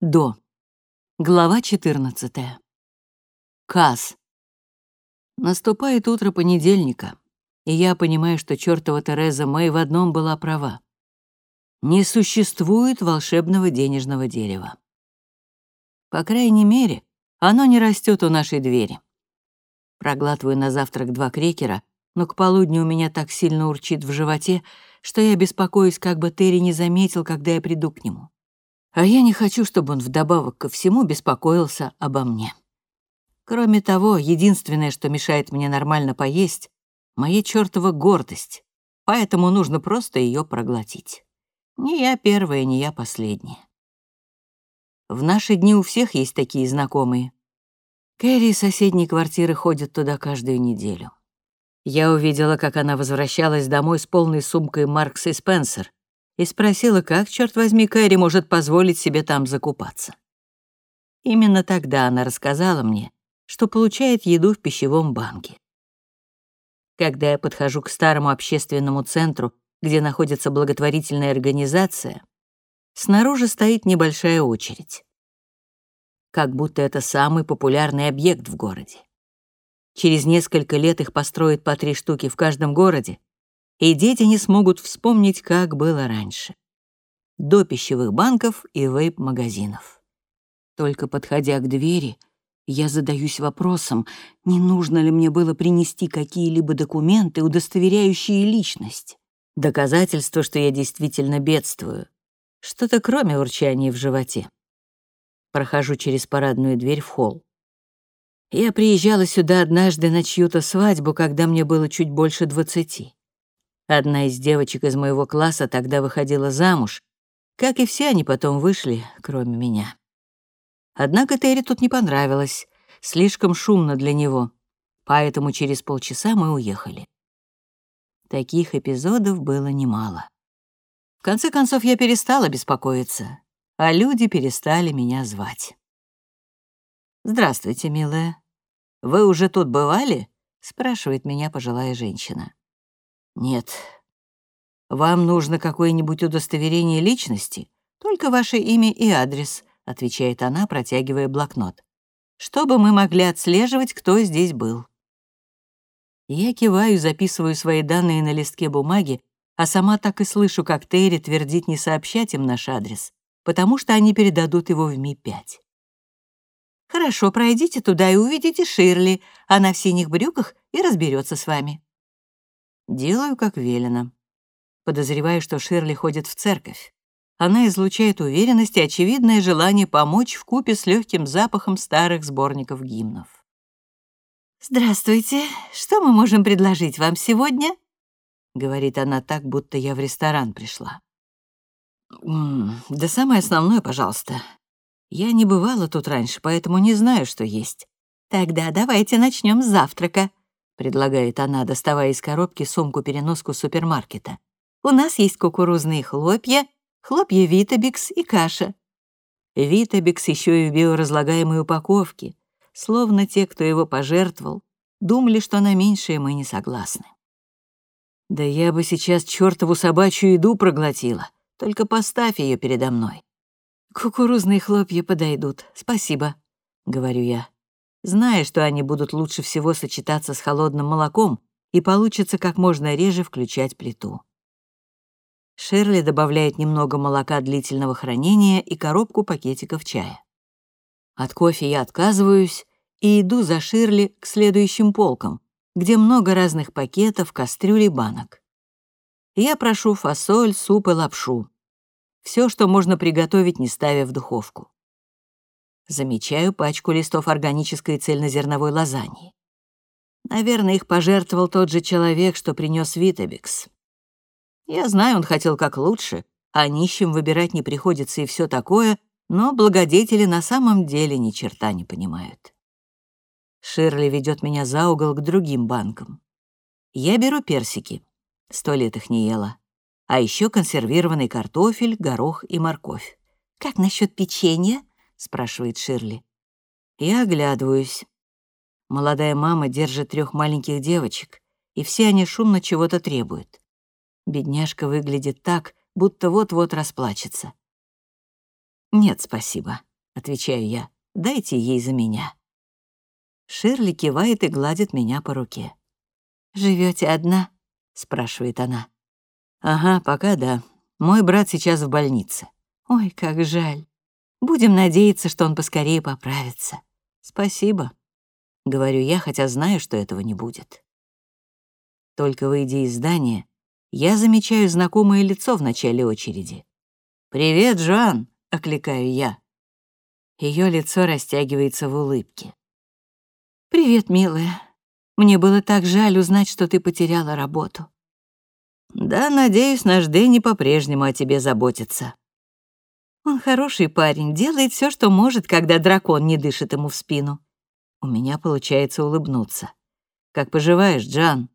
До. Глава 14. Каз. Наступает утро понедельника, и я понимаю, что чертова Тереза Мэй в одном была права. Не существует волшебного денежного дерева. По крайней мере, оно не растет у нашей двери. Проглатываю на завтрак два крекера, но к полудню у меня так сильно урчит в животе, что я беспокоюсь, как бы Терри не заметил, когда я приду к нему. А я не хочу, чтобы он вдобавок ко всему беспокоился обо мне. Кроме того, единственное, что мешает мне нормально поесть, — моя чертова гордость, поэтому нужно просто ее проглотить. Не я первая, не я последняя. В наши дни у всех есть такие знакомые. Кэрри из соседней квартиры ходит туда каждую неделю. Я увидела, как она возвращалась домой с полной сумкой Маркс и Спенсер, и спросила, как, черт возьми, Кэрри может позволить себе там закупаться. Именно тогда она рассказала мне, что получает еду в пищевом банке. Когда я подхожу к старому общественному центру, где находится благотворительная организация, снаружи стоит небольшая очередь. Как будто это самый популярный объект в городе. Через несколько лет их построят по три штуки в каждом городе, и дети не смогут вспомнить, как было раньше. До пищевых банков и вейп-магазинов. Только подходя к двери, я задаюсь вопросом, не нужно ли мне было принести какие-либо документы, удостоверяющие личность. Доказательство, что я действительно бедствую. Что-то кроме урчания в животе. Прохожу через парадную дверь в холл. Я приезжала сюда однажды на чью-то свадьбу, когда мне было чуть больше двадцати. Одна из девочек из моего класса тогда выходила замуж, как и все они потом вышли, кроме меня. Однако Терри тут не понравилось, слишком шумно для него, поэтому через полчаса мы уехали. Таких эпизодов было немало. В конце концов, я перестала беспокоиться, а люди перестали меня звать. «Здравствуйте, милая. Вы уже тут бывали?» — спрашивает меня пожилая женщина. «Нет. Вам нужно какое-нибудь удостоверение личности? Только ваше имя и адрес», — отвечает она, протягивая блокнот. «Чтобы мы могли отслеживать, кто здесь был». Я киваю, записываю свои данные на листке бумаги, а сама так и слышу, как Терри твердит не сообщать им наш адрес, потому что они передадут его в Ми-5. «Хорошо, пройдите туда и увидите Ширли. Она в синих брюках и разберется с вами». Делаю, как велено. Подозреваю, что Ширли ходит в церковь. Она излучает уверенность и очевидное желание помочь в купе с легким запахом старых сборников гимнов. «Здравствуйте. Что мы можем предложить вам сегодня?» — говорит она так, будто я в ресторан пришла. «М -м, «Да самое основное, пожалуйста. Я не бывала тут раньше, поэтому не знаю, что есть». «Тогда давайте начнем с завтрака», предлагает она, доставая из коробки сумку-переноску супермаркета. «У нас есть кукурузные хлопья, хлопья Витабикс и каша». Витабикс еще и в биоразлагаемой упаковке, словно те, кто его пожертвовал, думали, что на меньшее мы не согласны. Да я бы сейчас чертову собачью еду проглотила, только поставь ее передо мной. Кукурузные хлопья подойдут, спасибо, — говорю я зная, что они будут лучше всего сочетаться с холодным молоком и получится как можно реже включать плиту. Шерли добавляет немного молока длительного хранения и коробку пакетиков чая. От кофе я отказываюсь и иду за Ширли к следующим полкам, где много разных пакетов, кастрюль и банок. Я прошу фасоль, суп и лапшу. Все, что можно приготовить, не ставя в духовку. Замечаю пачку листов органической цельнозерновой лазаньи. Наверное, их пожертвовал тот же человек, что принес Витабикс. Я знаю, он хотел как лучше, а нищим выбирать не приходится и все такое, но благодетели на самом деле ни черта не понимают. Ширли ведет меня за угол к другим банкам. Я беру персики. Сто лет их не ела. А еще консервированный картофель, горох и морковь. «Как насчет печенья?» Спрашивает Ширли. Я оглядываюсь. Молодая мама держит трех маленьких девочек, и все они шумно чего-то требуют. Бедняжка выглядит так, будто вот-вот расплачется. «Нет, спасибо», отвечаю я. «Дайте ей за меня». Ширли кивает и гладит меня по руке. Живете одна?» — спрашивает она. «Ага, пока да. Мой брат сейчас в больнице». «Ой, как жаль. Будем надеяться, что он поскорее поправится». «Спасибо», — говорю я, хотя знаю, что этого не будет. Только выйдя из здания, я замечаю знакомое лицо в начале очереди. «Привет, Жан!» — окликаю я. Ее лицо растягивается в улыбке. «Привет, милая. Мне было так жаль узнать, что ты потеряла работу». «Да, надеюсь, наш Дэнни по-прежнему о тебе заботится». «Он хороший парень, делает все, что может, когда дракон не дышит ему в спину». У меня получается улыбнуться. «Как поживаешь, Джан?»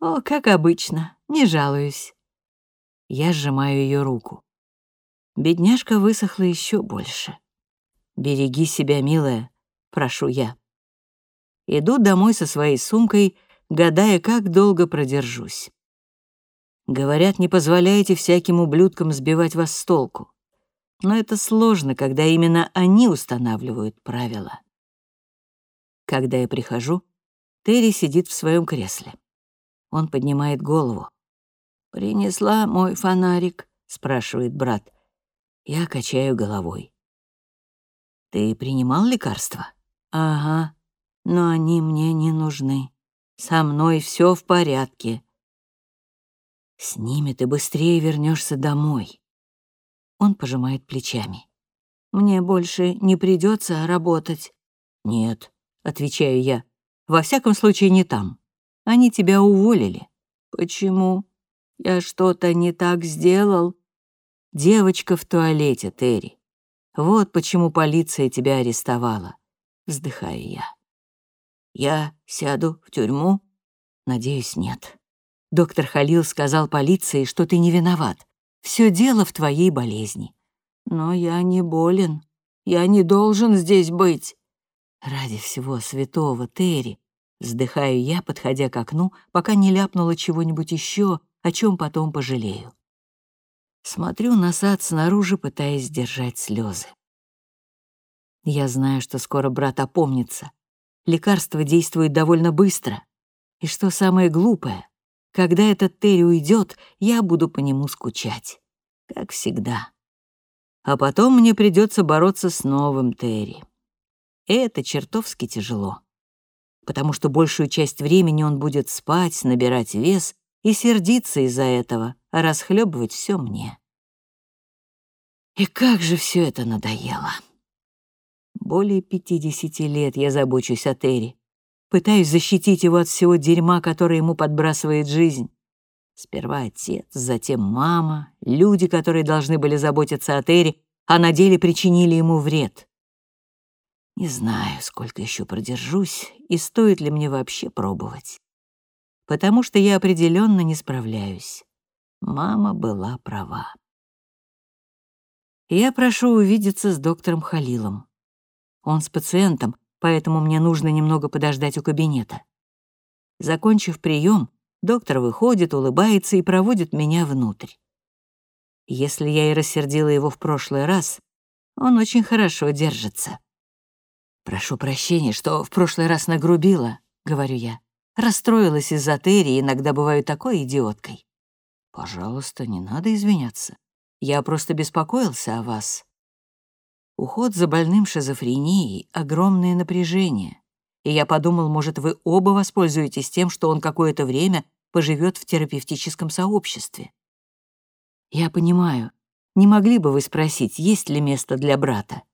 «О, как обычно, не жалуюсь». Я сжимаю ее руку. Бедняжка высохла еще больше. «Береги себя, милая», — прошу я. Иду домой со своей сумкой, гадая, как долго продержусь. Говорят, не позволяйте всяким ублюдкам сбивать вас с толку. Но это сложно, когда именно они устанавливают правила. Когда я прихожу, Терри сидит в своем кресле. Он поднимает голову. «Принесла мой фонарик?» — спрашивает брат. Я качаю головой. «Ты принимал лекарства?» «Ага», но они мне не нужны. Со мной все в порядке. С ними ты быстрее вернешься домой. Он пожимает плечами. Мне больше не придется работать. Нет, отвечаю я. Во всяком случае, не там. Они тебя уволили. Почему? Я что-то не так сделал? Девочка в туалете, Терри. Вот почему полиция тебя арестовала. Вздыхаю я. Я сяду в тюрьму? Надеюсь, нет. Доктор Халил сказал полиции, что ты не виноват. Все дело в твоей болезни. Но я не болен. Я не должен здесь быть. Ради всего святого, Терри, вздыхаю я, подходя к окну, пока не ляпнула чего-нибудь еще, о чем потом пожалею. Смотрю на сад снаружи, пытаясь сдержать слезы. Я знаю, что скоро брат опомнится, лекарство действует довольно быстро. И что самое глупое, когда этот Терри уйдет, я буду по нему скучать. Как всегда. А потом мне придется бороться с новым Терри. И это чертовски тяжело. Потому что большую часть времени он будет спать, набирать вес и сердиться из-за этого, а расхлебывать все мне. И как же все это надоело. Более 50 лет я забочусь о Терри. Пытаюсь защитить его от всего дерьма, которое ему подбрасывает жизнь. Сперва отец, затем мама, люди, которые должны были заботиться о Терри, а на деле причинили ему вред. Не знаю, сколько еще продержусь и стоит ли мне вообще пробовать. Потому что я определенно не справляюсь. Мама была права. Я прошу увидеться с доктором Халилом. Он с пациентом, поэтому мне нужно немного подождать у кабинета. Закончив прием, доктор выходит, улыбается и проводит меня внутрь. Если я и рассердила его в прошлый раз, он очень хорошо держится. «Прошу прощения, что в прошлый раз нагрубила», — говорю я. «Расстроилась из-за Терри, иногда бываю такой идиоткой». «Пожалуйста, не надо извиняться. Я просто беспокоился о вас». Уход за больным шизофренией — огромное напряжение. И я подумал, может, вы оба воспользуетесь тем, что он какое-то время поживет в терапевтическом сообществе. Я понимаю. Не могли бы вы спросить, есть ли место для брата?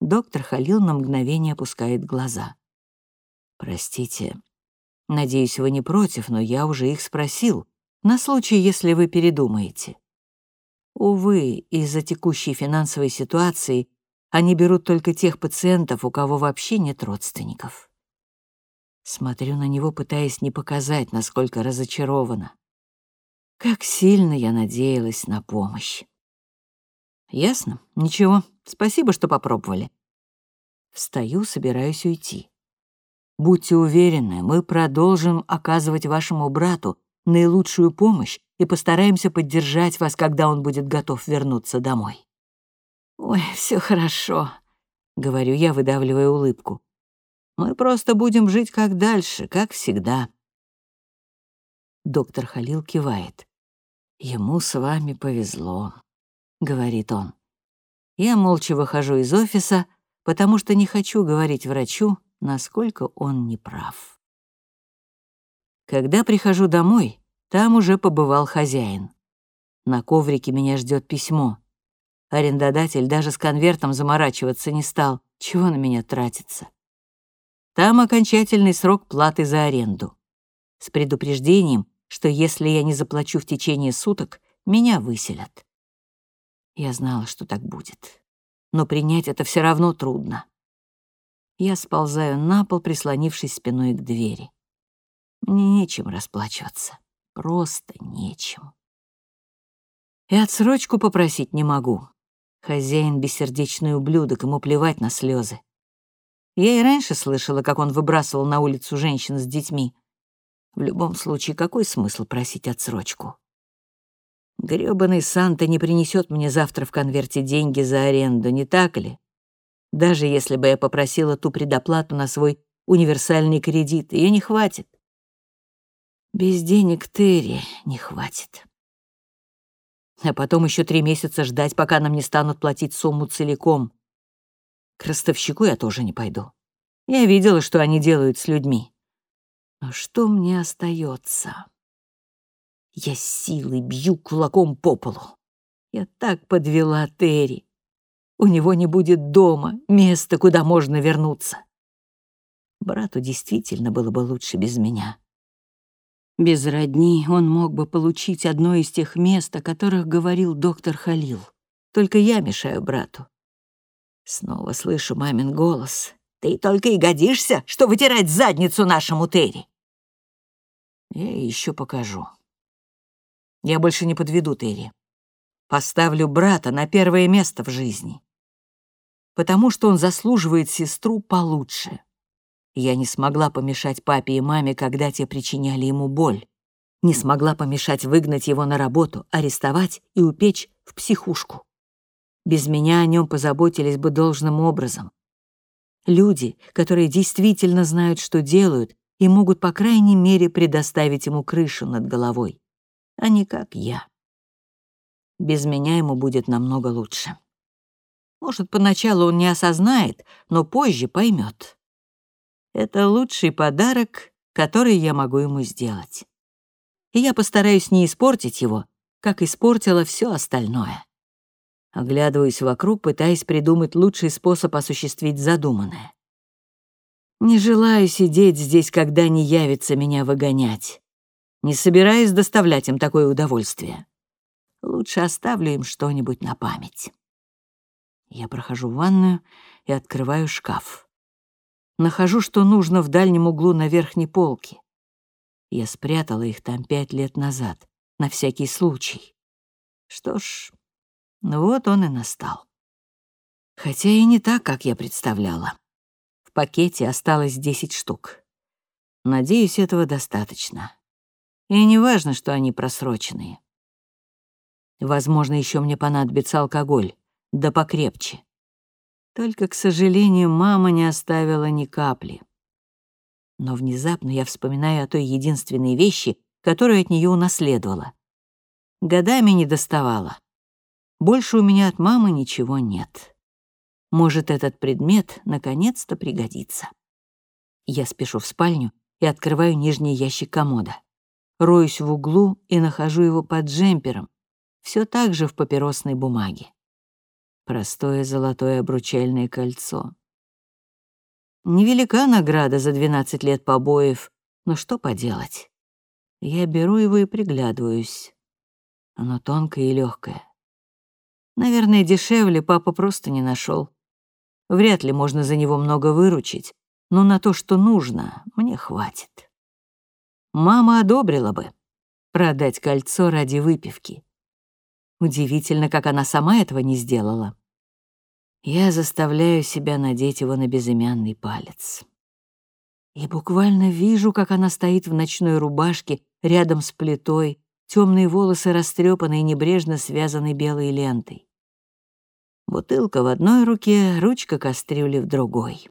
Доктор Халил на мгновение опускает глаза. Простите. Надеюсь, вы не против, но я уже их спросил, на случай, если вы передумаете. Увы, из-за текущей финансовой ситуации они берут только тех пациентов, у кого вообще нет родственников. Смотрю на него, пытаясь не показать, насколько разочарована. Как сильно я надеялась на помощь. Ясно? Ничего. Спасибо, что попробовали. Встаю, собираюсь уйти. Будьте уверены, мы продолжим оказывать вашему брату наилучшую помощь и постараемся поддержать вас, когда он будет готов вернуться домой. «Ой, все хорошо», говорю я, выдавливая улыбку. «Мы просто будем жить как дальше, как всегда». Доктор Халил кивает. «Ему с вами повезло», — говорит он. Я молча выхожу из офиса, потому что не хочу говорить врачу, насколько он не прав. Когда прихожу домой, там уже побывал хозяин. На коврике меня ждет письмо. Арендодатель даже с конвертом заморачиваться не стал. Чего на меня тратится? Там окончательный срок платы за аренду. С предупреждением, что если я не заплачу в течение суток, меня выселят. Я знала, что так будет. Но принять это все равно трудно. Я сползаю на пол, прислонившись спиной к двери. Мне нечем расплачиваться. Просто нечем. И отсрочку попросить не могу. Хозяин — бессердечный ублюдок, ему плевать на слезы. Я и раньше слышала, как он выбрасывал на улицу женщин с детьми. В любом случае, какой смысл просить отсрочку? Грёбаный Санта не принесет мне завтра в конверте деньги за аренду, не так ли? Даже если бы я попросила ту предоплату на свой универсальный кредит, ее не хватит. Без денег Терри не хватит. А потом еще три месяца ждать, пока нам не станут платить сумму целиком. К ростовщику я тоже не пойду. Я видела, что они делают с людьми. Но что мне остается? Я силой бью кулаком по полу. Я так подвела Терри. У него не будет дома, места, куда можно вернуться. Брату действительно было бы лучше без меня. Без родни он мог бы получить одно из тех мест, о которых говорил доктор Халил. Только я мешаю брату. Снова слышу мамин голос. «Ты только и годишься, что вытирать задницу нашему Терри!» Я еще покажу. Я больше не подведу Терри. Поставлю брата на первое место в жизни. Потому что он заслуживает сестру получше. Я не смогла помешать папе и маме, когда те причиняли ему боль. Не смогла помешать выгнать его на работу, арестовать и упечь в психушку. Без меня о нем позаботились бы должным образом. Люди, которые действительно знают, что делают, и могут, по крайней мере, предоставить ему крышу над головой а не как я. Без меня ему будет намного лучше. Может, поначалу он не осознает, но позже поймет. Это лучший подарок, который я могу ему сделать. И я постараюсь не испортить его, как испортила все остальное. Оглядываюсь вокруг, пытаясь придумать лучший способ осуществить задуманное. Не желаю сидеть здесь, когда не явится меня выгонять не собираясь доставлять им такое удовольствие. Лучше оставлю им что-нибудь на память. Я прохожу в ванную и открываю шкаф. Нахожу, что нужно в дальнем углу на верхней полке. Я спрятала их там пять лет назад, на всякий случай. Что ж, вот он и настал. Хотя и не так, как я представляла. В пакете осталось десять штук. Надеюсь, этого достаточно. И не важно, что они просроченные. Возможно, еще мне понадобится алкоголь, да покрепче. Только, к сожалению, мама не оставила ни капли. Но внезапно я вспоминаю о той единственной вещи, которую от нее унаследовала. Годами не доставала. Больше у меня от мамы ничего нет. Может, этот предмет наконец-то пригодится. Я спешу в спальню и открываю нижний ящик комода роюсь в углу и нахожу его под джемпером, все так же в папиросной бумаге. Простое золотое обручальное кольцо. Невелика награда за 12 лет побоев, но что поделать? Я беру его и приглядываюсь. Оно тонкое и легкое. Наверное, дешевле папа просто не нашел. Вряд ли можно за него много выручить, но на то, что нужно, мне хватит мама одобрила бы продать кольцо ради выпивки. Удивительно, как она сама этого не сделала. Я заставляю себя надеть его на безымянный палец. И буквально вижу, как она стоит в ночной рубашке рядом с плитой, темные волосы растрепаны и небрежно связаны белой лентой. Бутылка в одной руке, ручка кастрюли в другой.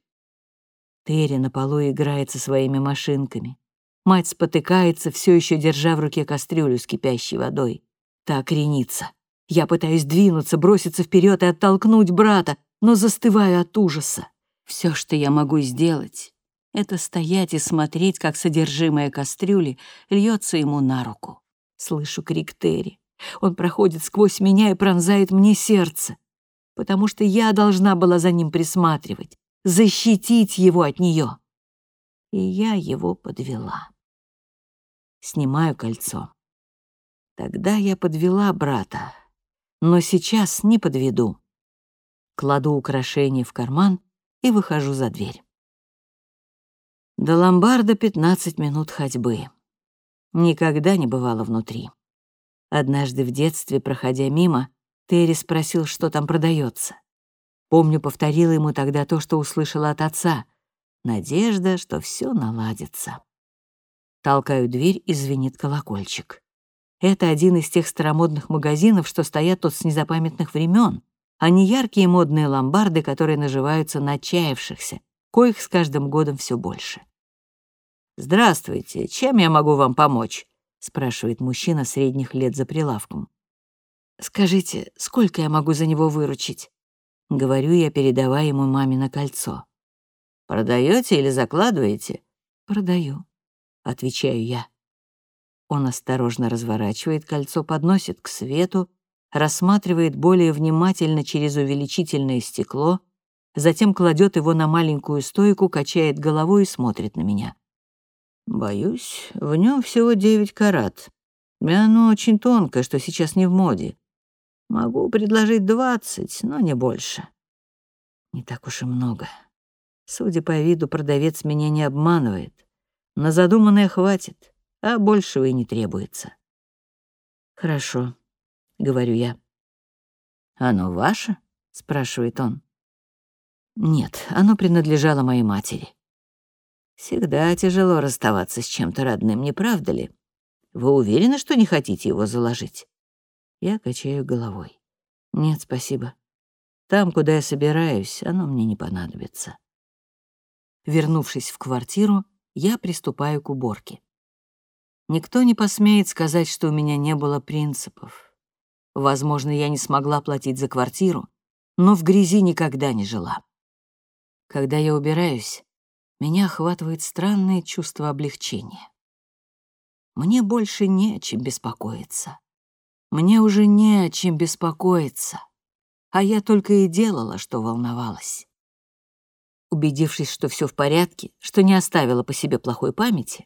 Терри на полу играет со своими машинками. Мать спотыкается, все еще держа в руке кастрюлю с кипящей водой. Так ренится. Я пытаюсь двинуться, броситься вперед и оттолкнуть брата, но застываю от ужаса. Все, что я могу сделать, это стоять и смотреть, как содержимое кастрюли льется ему на руку. Слышу крик Терри. Он проходит сквозь меня и пронзает мне сердце, потому что я должна была за ним присматривать, защитить его от нее. И я его подвела. Снимаю кольцо. Тогда я подвела брата, но сейчас не подведу. Кладу украшение в карман и выхожу за дверь. До ломбарда 15 минут ходьбы. Никогда не бывало внутри. Однажды в детстве, проходя мимо, Терри спросил, что там продается. Помню, повторила ему тогда то, что услышала от отца. Надежда, что все наладится. Толкаю дверь, и звенит колокольчик. Это один из тех старомодных магазинов, что стоят тут с незапамятных времен, а не яркие модные ломбарды, которые наживаются на отчаявшихся, коих с каждым годом все больше. «Здравствуйте, чем я могу вам помочь?» — спрашивает мужчина средних лет за прилавком. «Скажите, сколько я могу за него выручить?» — говорю я, передавая ему мамино кольцо. «Продаете или закладываете?» «Продаю», — отвечаю я. Он осторожно разворачивает кольцо, подносит к свету, рассматривает более внимательно через увеличительное стекло, затем кладет его на маленькую стойку, качает головой и смотрит на меня. Боюсь, в нем всего девять карат. И оно очень тонкое, что сейчас не в моде. Могу предложить двадцать, но не больше. Не так уж и много. Судя по виду, продавец меня не обманывает. На задуманное хватит, а большего и не требуется. «Хорошо», — говорю я. «Оно ваше?» — спрашивает он. «Нет, оно принадлежало моей матери. Всегда тяжело расставаться с чем-то родным, не правда ли? Вы уверены, что не хотите его заложить? Я качаю головой. Нет, спасибо. Там, куда я собираюсь, оно мне не понадобится. Вернувшись в квартиру, я приступаю к уборке. Никто не посмеет сказать, что у меня не было принципов. Возможно, я не смогла платить за квартиру, но в грязи никогда не жила. Когда я убираюсь, меня охватывает странное чувство облегчения. Мне больше не о чем беспокоиться. Мне уже не о чем беспокоиться. А я только и делала, что волновалась. Убедившись, что все в порядке, что не оставила по себе плохой памяти,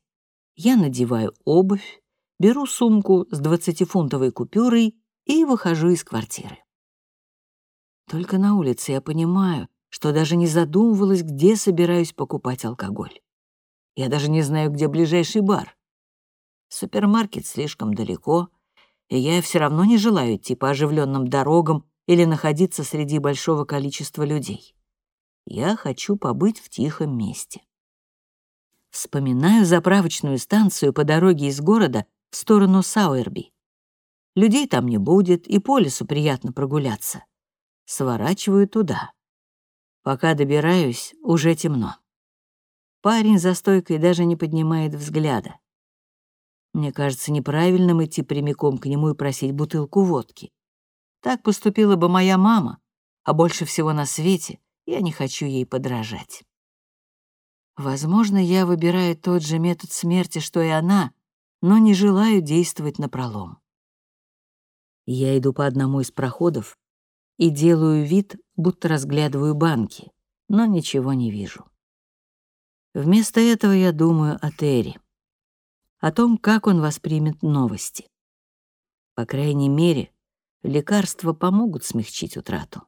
я надеваю обувь, беру сумку с двадцатифунтовой купюрой и выхожу из квартиры. Только на улице я понимаю, что даже не задумывалась, где собираюсь покупать алкоголь. Я даже не знаю, где ближайший бар. Супермаркет слишком далеко, и я все равно не желаю идти по оживленным дорогам или находиться среди большого количества людей. Я хочу побыть в тихом месте. Вспоминаю заправочную станцию по дороге из города в сторону Сауэрби. Людей там не будет, и по лесу приятно прогуляться. Сворачиваю туда. Пока добираюсь, уже темно. Парень за стойкой даже не поднимает взгляда. Мне кажется неправильным идти прямиком к нему и просить бутылку водки. Так поступила бы моя мама, а больше всего на свете я не хочу ей подражать. Возможно, я выбираю тот же метод смерти, что и она, но не желаю действовать напролом. Я иду по одному из проходов и делаю вид, будто разглядываю банки, но ничего не вижу. Вместо этого я думаю о Терри, о том, как он воспримет новости. По крайней мере, лекарства помогут смягчить утрату.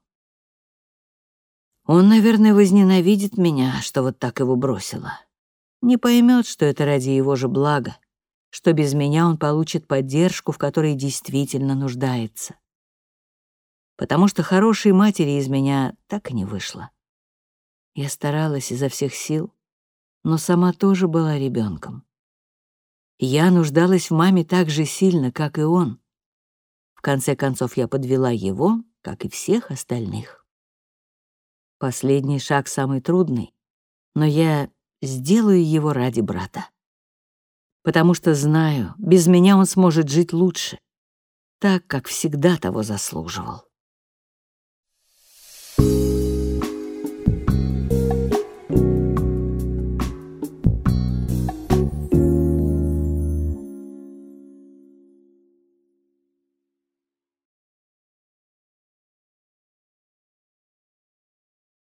Он, наверное, возненавидит меня, что вот так его бросила. Не поймет, что это ради его же блага, что без меня он получит поддержку, в которой действительно нуждается потому что хорошей матери из меня так и не вышло. Я старалась изо всех сил, но сама тоже была ребенком. Я нуждалась в маме так же сильно, как и он. В конце концов, я подвела его как и всех остальных. Последний шаг самый трудный, но я сделаю его ради брата. Потому что знаю, без меня он сможет жить лучше, так, как всегда того заслуживал.